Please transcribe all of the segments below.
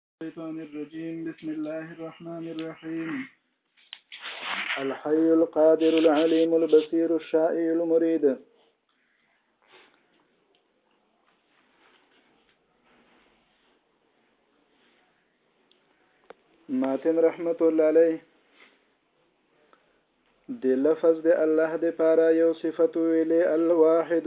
الشيطان الرجيم بسم الله الرحمن الرحيم الحي القادر العليم البصير الشائع المريد ماتن رحمت الله علیه د لفظ د الله د پاره یو صفت ویلې الواحد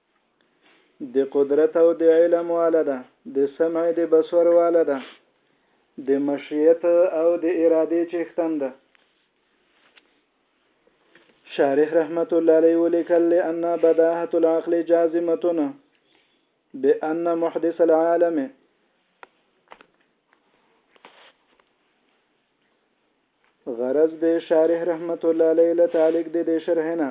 د قدرت او د علم والا ده د سمع د بصور والا ده د مشیت او د اراده چښتن ده شارح رحمت الله علیه ولیکل لأن بداهه العقل جازمتنا بأن محدث العالم غرض د شارح رحمت الله علیه له تعلق د دې شرح نه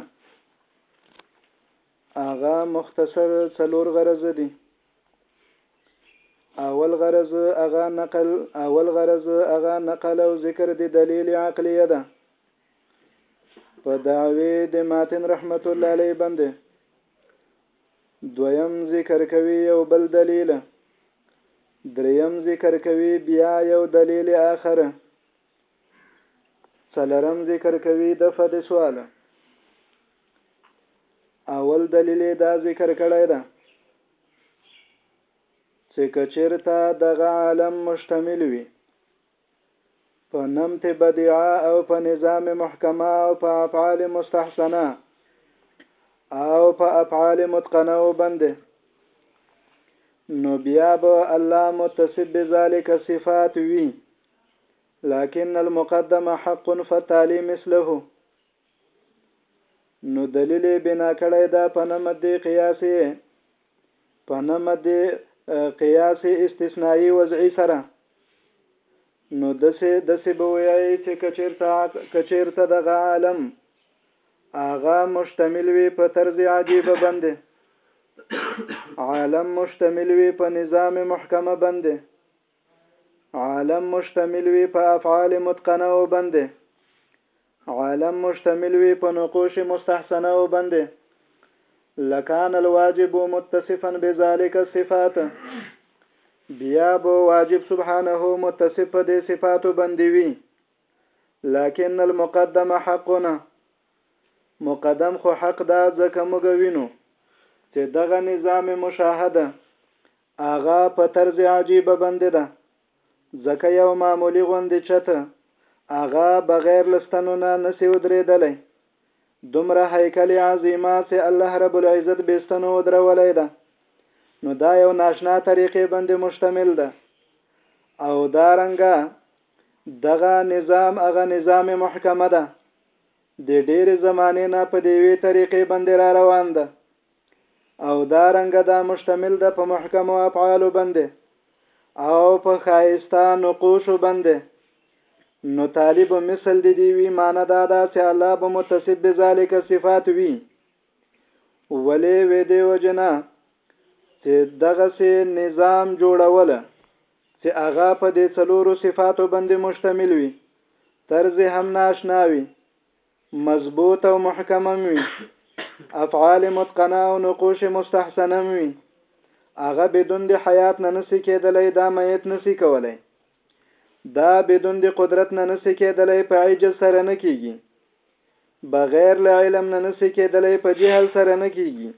هغه مختصر څلور غرضه دي. اول غرض هغه نقل اول غرض هغه نقل او ذکر د دلیل عقلیه ده په دعوی د ماتن رحمت الله علیه باندې دویم ذکر کوي یو بل دلیل دریم ذکر کوي بیا یو دلیل آخر څلرم ذکر کوي د فد سوال اول دلیل دا ذکر کړی ده چې کچیرته دغه عالم مشتمل وي په نمت بدیعه او په نظام محکمه او په افعال مستحسنه او په افعال متقنه وبنده نو بیا به الله متصف بذلک صفات وی لكن المقدم حق فتالي مثله نو دلیل بنا کړی دا په نمد دی قیاسی په نمد دی قیاسی استثنایی وضعی سره نو دسه دسه بویای چې کچیرته کچیرته دغه عالم آغا مشتمل وی په طرز عجیب بنده عالم مشتمل وی په نظام محکمه بنده عالم مشتمل وي په افعال متقنه او بندې عالم مشتمل وي په نقوش مستحسنه او بندې لکان الواجب متصفا بذالک صفات بیا به واجب سبحانه متصف په دې صفاتو باندې وي لكن المقدم حقنا مقدم خو حق دا ځکه موږ وینو چې دغه نظام مشاهده هغه په طرز عجیب بندې ده ځکه یو معمولي غوندې چت هغه بغیر له ستنو نه نسې ودرېدلی دومره هیکل عظیمه چې الله رب العزت بې ستنو ودرولی ده نو دا یو ناشنا طریقې بندې مشتمل ده او دا رنګه دغه نظام هغه نظام محکمه ده د ډېرې زمانې نه په دیوې طریقې بندې را روان ده او دا رنګه دا مشتمل ده په محکمو افعالو باندې او په خایسته نقوشو باندې نو طالب مثل دی دی وی معنی دا دا چې الله به متصف بذالک صفات وی ولې وې دی وجنا چې دغه سي نظام جوړول چې هغه په دې څلورو صفاتو باندې مشتمل وي طرز هم ناشناوي مضبوط او محکم وي افعال متقنه او نقوش مستحسنه وي هغه بدون د حیات نه نسی کېدلای دا میت نسی کولای دا بدون د قدرت نه نسی کېدلای په عجز سره نه کیږي بغیر له علم نه نسی کېدلای په جهل سره نه کیږي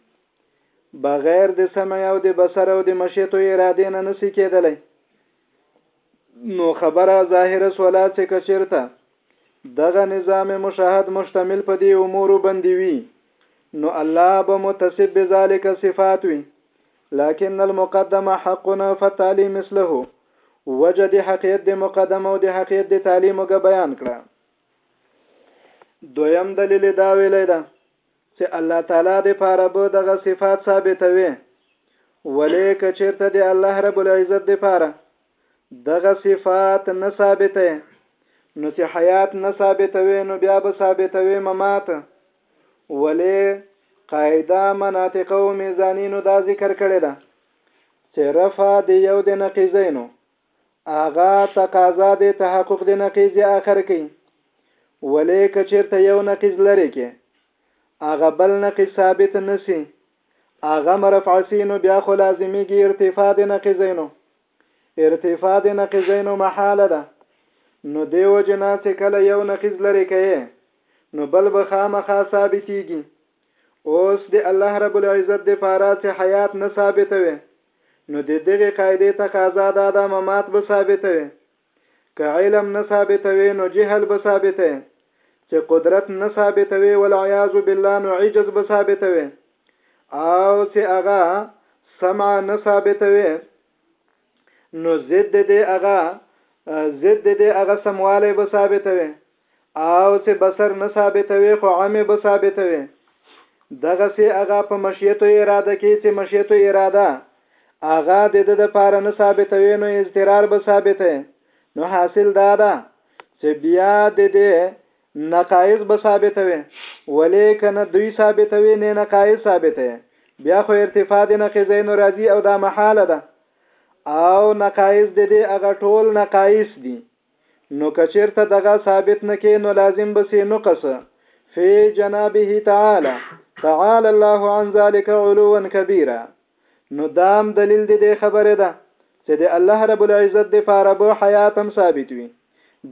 بغیر د سمع او د بصر او د مشیت او اراده نه نسی کېدلای نو خبره ظاهره سوله چې کچیرته دغه نظام مشاهد مشتمل په دې امور باندې وي نو الله به متصف بذلك صفات وي لكن المقدم حقنا فتالي مثله وجه د حقیقت د مقدمه او د حقیقت د تعلیم غ بیان کړه دویم دلیل دا ویلی ده چه الله تعالی د پاره به دغه صفات ثابتوی ولی که چرته د الله رب العزت د پاره دغه صفات نه ثابتوی نو چه حیات نه ثابتوی نو بیا به ثابتوی ممات ولی قاعده مناطقه او میزانینو دا ذکر کړی ده چه رفع د یو د نقیزینو هغه تقاضا دې تحقق دې نقیض یا اخر کړي ولې که چیرته یو نقیض لرې کې هغه بل نقیض ثابت نسی هغه مرفع سی نو بیا خو لازمیږي ارتفاع دې نقیضینو ارتفاع دې نقیضینو محاله ده نو دیو جنا چې کله یو نقیز لري کوي نو بل به خامخا ثابتيږي اوس د الله رب العزت د پاره چې حیات نه ثابتوي نو د دغې قاعدې تقاضا دا ده ممات به ثابتوې که علم نه ثابتوې نو جهل به ثابتوې چې قدرت نه ثابتوې والعیاذ بالله نو عجز به ثابتوې او چې هغه سمع نه ثابتوي نو ضد دې هغه ضد دې هغه سمواله به ثابتوي او څه بصر نه ثابتوې خو عمې به ثابتوې دغه سي اغا په مشیت او اراده کې چې مشیت او اراده اغا د د د پاره نه ثابتوې نو اضطرار به ثابته نو حاصل دا ده چې بیا د دې نقایص به ثابتوي ولې کنه دوی ثابتوي نه نقایص ثابته بیا خو ارتفاع د نقیزین راضی او دا محاله ده او نقایص د دې اغه ټول نقایص دي نو که چیرته دغه ثابت نه کې نو لازم به سي نقص فی جنابه تعالی تعالی الله عن ذلک علوا کبیرا نو دام دلیل دی دی خبره ده چې د الله رب العزت د پاره به حیات هم ثابت وي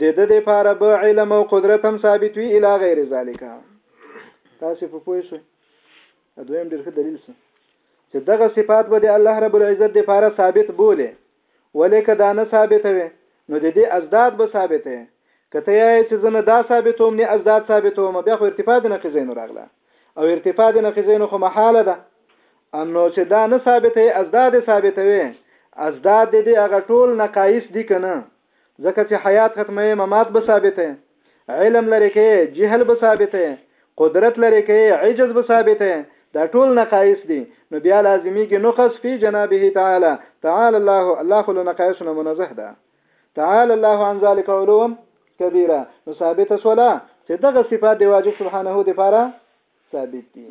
د د د پاره به علم او قدرت هم ثابت وي الی غیر ذالک تاسو په پوه شئ دویم ډېر ښه دلیل څه چې دغه صفات به د الله رب العزت د پاره ثابت بوله ولې که دا نه ثابتوې نو د دې اضداد به ثابته یې که ته یایې چې زه نه دا ثابتوم نې اضداد ثابتوم بیا خو ارتفاع د نقیضینو راغله او ارتفاع د نقیضینو خو محاله ده نو چې دا نه ثابته یې اضداد یې ثابتوې اضداد د دې هغه ټول نقایص دي که نه ځکه چې حیات ختمه یې ممات به ثابته یې علم لرې کئ جهل به ثابت ئې قدرت لرې کئ عجز به ثابت ئې دا ټول نقائص دي نو بیا لازمیږي نقص فی جنابه تعالی تعالی الله الله خو له نقائصو نه منزه ده تعالی الله عن ذلک علوا کبیره نو ثابت سولا چې دغه صفات دی واجب سبحانه دی پاره ثابت دي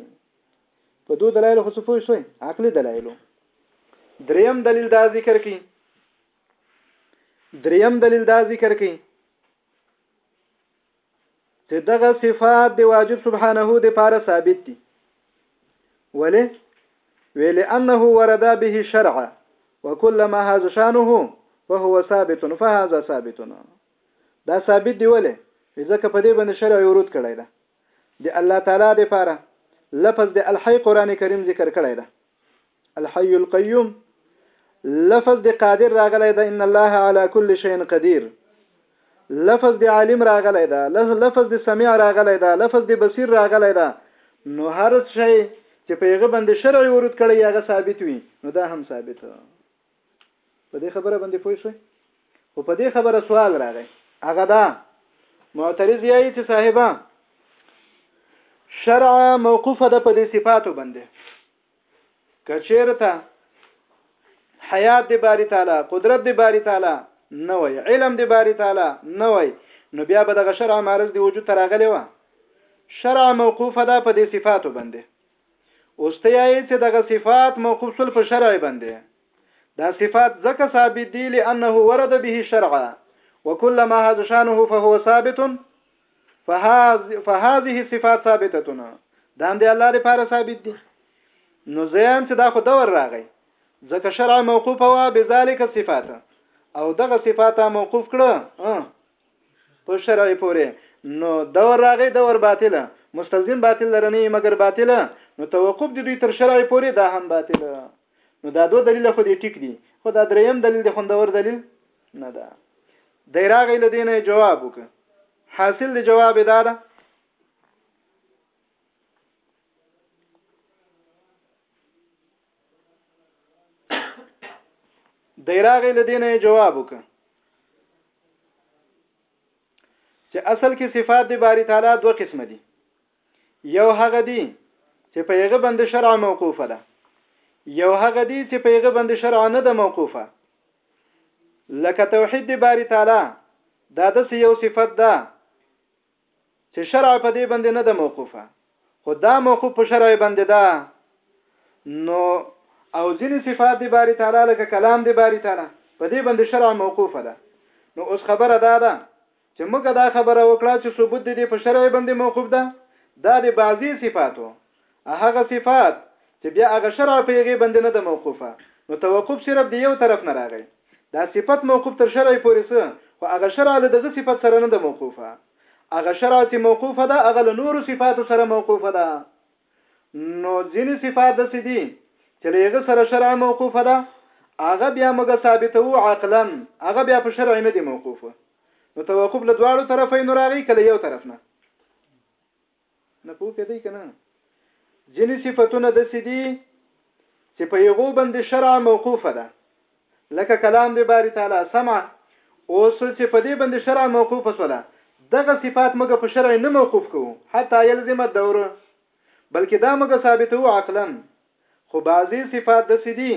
په دوه دلایل خو څه پوه شوي عقلي دلایلو دریم دلیل دا ذکر کړي دریم دلیل دا ذکر کړي چې دغه صفات د واجب سبحانه د پاره ثابت دي ولی ویل انه وردا به شرع وكل ما هذا شانه فهو ثابت فهذا ثابت دا ثابت دی ولی ځکه په دې باندې شرع ورود کړی دا د الله تعالی د پاره لفظ د الحی قران کریم ذکر کړی دا الحي القيوم لفظ د قادر راغلی دا ان الله على كل شيء قدير لفظ د عالم راغلی دا لفظ د سميع راغلی دا لفظ د بصير راغلی دا نو هر شي چې په هغه باندې شرع ورود کړي هغه ثابت وي نو دا هم ثابت په دې خبره باندې پوه شئ خو په دې خبره سوال راغی هغه دا معترض یې چې صاحبہ شرع موقوفه ده په دې صفاتو باندې کچیرته حیات دی باری تعالی قدرت دی باری تعالی نه وای علم دی باری تعالی نه وای نو بیا به دغه شرع معرض دی وجود تراغلی و شرع موقوفه ده په دې صفاتو باندې اوس ته یې چې دغه صفات موقوف شول په شرع باندې دا صفات ځکه ثابت دي لانه ورد به شرعا وكلما هذا شانه فهو ثابت فهذه صفات ثابتتنا دا هم د الله لپاره ثابت دي نو زیام چې دا خو دور راغی ځکه شرع موقوفه وا بذالک صفات او دغه صفات موقوف کړه په شرع پورې نو دور راغی دور باطله مستلزم باطل لرنی مگر باطله نو توقف د دوی تر شرع پورې دا هم باطله نو دا دوه دلیل خو دې ټیک دي خو دا دریم دلیل د خوندور دلیل نه ده دی راغی لدینه جواب وک حاصل د جواب دا ده دی راغی لدینه جواب وک چې اصل کې صفات د باری تعالی دوه قسم دي یو هغه دی چې په یغه بند شرع موقوفه ده یو هغه دی چې په یغه بند شرع نه ده موقوفه لکه توحید دی باری تعالی دا د یو صفت ده چې شرع په دې بند نه ده موقوفه خو دا موقوف په شرع بند ده نو او ځینې صفات دی باری تعالی لکه کلام دی باری تعالی په دې بند شرع موقوفه ده نو اوس خبره دا ده چې موږ دا خبره وکړه چې ثبوت د دې په شرع باندې موقوف ده دا د بعضی صفاتو هغه صفات چې بیا هغه شرع په یغه باندې نه ده موقوفه نو توقف صرف د یو طرف نه راغی دا صفت موقوف تر شرع پورې سه خو هغه شرع له دغه صفت سره نه ده موقوفه هغه شرع چې موقوفه ده هغه له نورو صفاتو سره موقوفه ده نو ځینې صفات داسې دي چې له هغه سره شرع موقوفه ده هغه بیا موږ ثابتو عقلا هغه بیا په شرع نه دی موقوف نو توقف له دواړو طرفینو راغی کله یو طرف نه نه پوه پېدی کنه ځینې صفاتونه د سدي چې په یغو باندې شرع موقوفه ده لکه کلام دې باری تعالی سمع اوس چې په دې بندې شرع موقوفه شوله دغه صفات موږ په شرع نه موقوف کوو حتی یلزم الدور بلکې دا موږ ثابتوو عقلا خو بعضې صفات دسې دي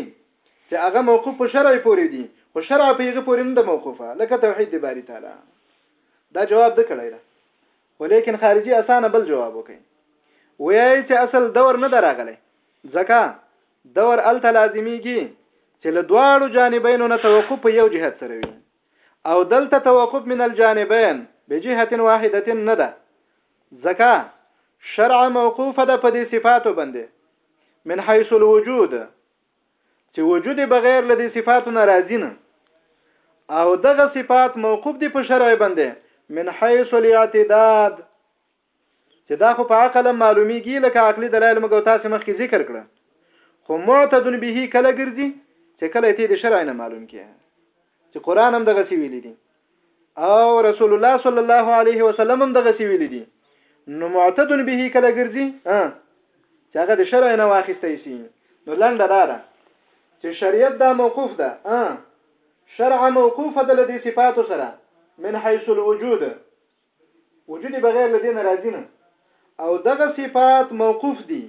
چې هغه موقوف په شرع پورې دي خو شرع په هغه پورې نه ده موقوفه لکه توحید دې باری تعالی دا جواب د کړی ده خو لیکن خارجي اسانه بل جواب وکړي وایي چې اصل دور نه دراغلی ځکه دور الته لازمیږي چې له دواړو جانبینو نه توقف په یو جهت سره وي او دلته توقف من الجانبین بجهه واحده نه ده ځکه شرع موقوفه ده په دې صفاتو باندې من حيث الوجود چې وجود بغیر له دې صفاتو ناراضی نه او دغه صفات موقوف دي په شرع باندې من حيث الاعتداد چې دا خو په عقل هم معلومیږي لکه عقلي دلایل موږ او تاسو مخکې ذکر کړه خو معتد به کله ګرځي چې کله ته د شرع نه معلوم کې چې قران هم دغه سی ویل دي او رسول الله صلی الله علیه وسلم هم دغه سی ویل دي نو معتد به کله ګرځي چې هغه د شرع نه واخیستای شي نو لنډه دا ده چې شریعت دا موقوف ده شرع موقوفه ده لدی صفاتو سره من حيث الوجود وجود بغیر له دې نه راځي نه او دغه صفات موقوف دي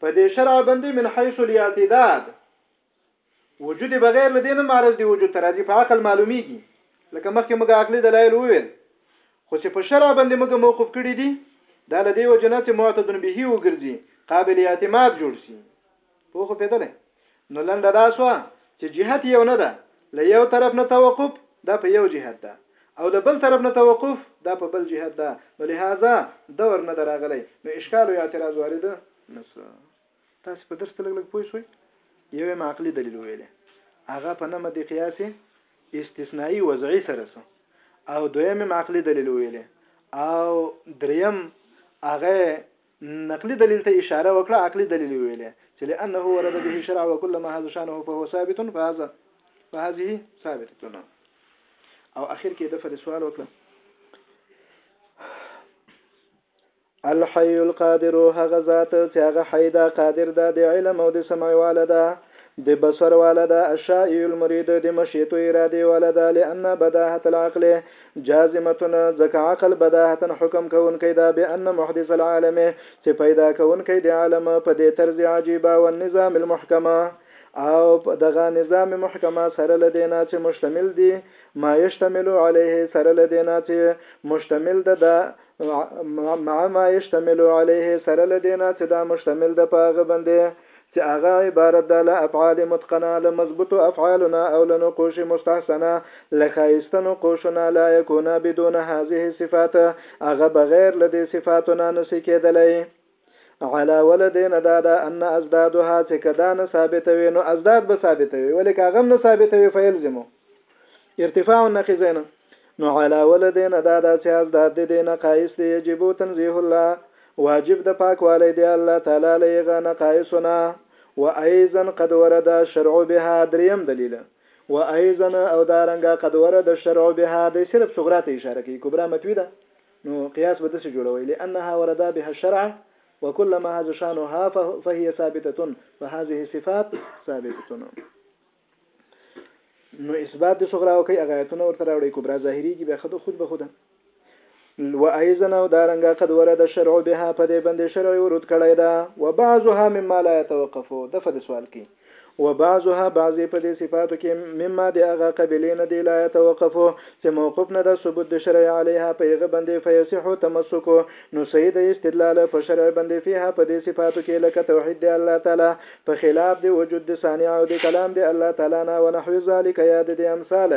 په دې شرع باندې من حيث الاعتداد وجود بغیر له دې نه معرض دي وجود ته راځي په عقل معلومیږي لکه مخکې موږ عقلي دلایل وویل خو چې په شرع باندې موږ موقوف کړی دي دا لدی وجنه چې معتدن به وګرځي قابل اعتماد جوړ شي پوخ پیدلی نو لنډه دا سوه چې جهت یو نه ده له یو طرف نه توقف دا په یو جهت ده او له بل طرف نه توقف دا په بل جهت ده نو لهذا دور نه دراغلی نو اشکال او اعتراض وارد نسو تاسو په درس کې لګ لګ پوه شوي یو ما عقلي دلیل ویلې هغه په نمه د قیاسي استثنایی وضعي سره سو او دویم عقلي دلیل ویلې او دریم هغه نقلي دليل ته اشاره وکړه عقلي دليل يې ويلې چې لأنه ورد به شرع وكل ما هذا شانه فهو ثابت فهذا فهذه ثابتتنا او اخر کې د فر سوال وکړه الحي القادر هغه ذات چې هغه حي دا قادر ده د علم او د سمع والا ده د بصر والا ده الشائع المريد د مشيتو اراده والا ده لأن بداهت العقل جازمة ځکه عقل بداهة حکم کوونکی ده بأن محدث العالم چې پیدا کوونکی د عالم په دې طرز عجیبه والنظام المحکم او په دغه نظام محکم سره له دې نه چې مشتمل دي ما یشتمل علیه سره له دې نه چې مشتمل ده د مع ما یشتمل علیه سره له دې نه چې دا مشتمل ده په هغه باندې چې هغه عبارت ده له افعال متقنه، له مضبوطو افعالو نه او له نقوش مستحسنه، له ښایسته نقوشو نه، لا یکون بدون هذه الصفات، هغه بغیر له دې صفاتو نه نه شي کېدلی. علاوه له دې نه دا ده ان اضدادها چې که دا نه ثابتوي نو اضداد به ثابتوي ولې که هغه هم نه ثابتوي فیلزم ارتفاع النقیزین نو علاوه له دې نه دا داسې ازداد دي دې نقایص دي یجب تنزیه الله واجب د پاکوالی دی الله تعالی له هغه نقایصو نه و ایضا قد ورد شرع بها دریم دلیل و ایضا او دارنګه قد ورد شرع بها د صرف صغرا ته اشاره کوي کبرا متوی ده نو قیاس به دسې جوړوي لانها وردا بها الشرع وكلما هذا شانها فهي ثابته فهذه صفات ثابته نو اثبات د صغرا او کوي هغه آیتونه ورته راوړي کبرا ظاهريږي بیا خود خود به خود و ايضا او دارنګه قد ورد الشرع بها په دې باندې شرع ورود کړی دا وبعضها مما لا يتوقفو د فد سوال کی وبعضها بعضی په دې صفاتو کې مما د هغه قبلې نه دی لا يتوقفو چې موقف نه ده ثبوت د شرع عليها په هغه باندې فيصح تمسك نو صحیح د استدلال په شرع باندې فيها په دې صفاتو کې لکه توحید دی الله تعالی په خلاف د وجود د صانع او د کلام د الله تعالی نه ونحو ذلک یا د دې امثال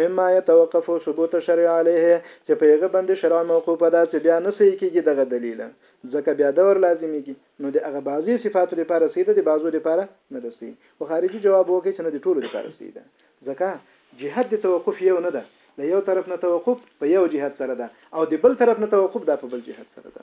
مما یتوقف ثبوت الشرع علیه چې په هغه باندې شرع موقوفه ده چې بیا نه صحیح کیږي دغه دلیل ځکه بیا دور لازمیږي نو د هغه بعضې صفاتو لپاره صحیح ده د بعضو لپاره نه ده صحیح خو خارجي جواب وکړي چې نه د ټولو لپاره صحیح ده ځکه جهت د توقف یو نه ده د یو طرف نه توقف په یو جهت سره ده او د بل طرف نه توقف دا په بل جهت سره ده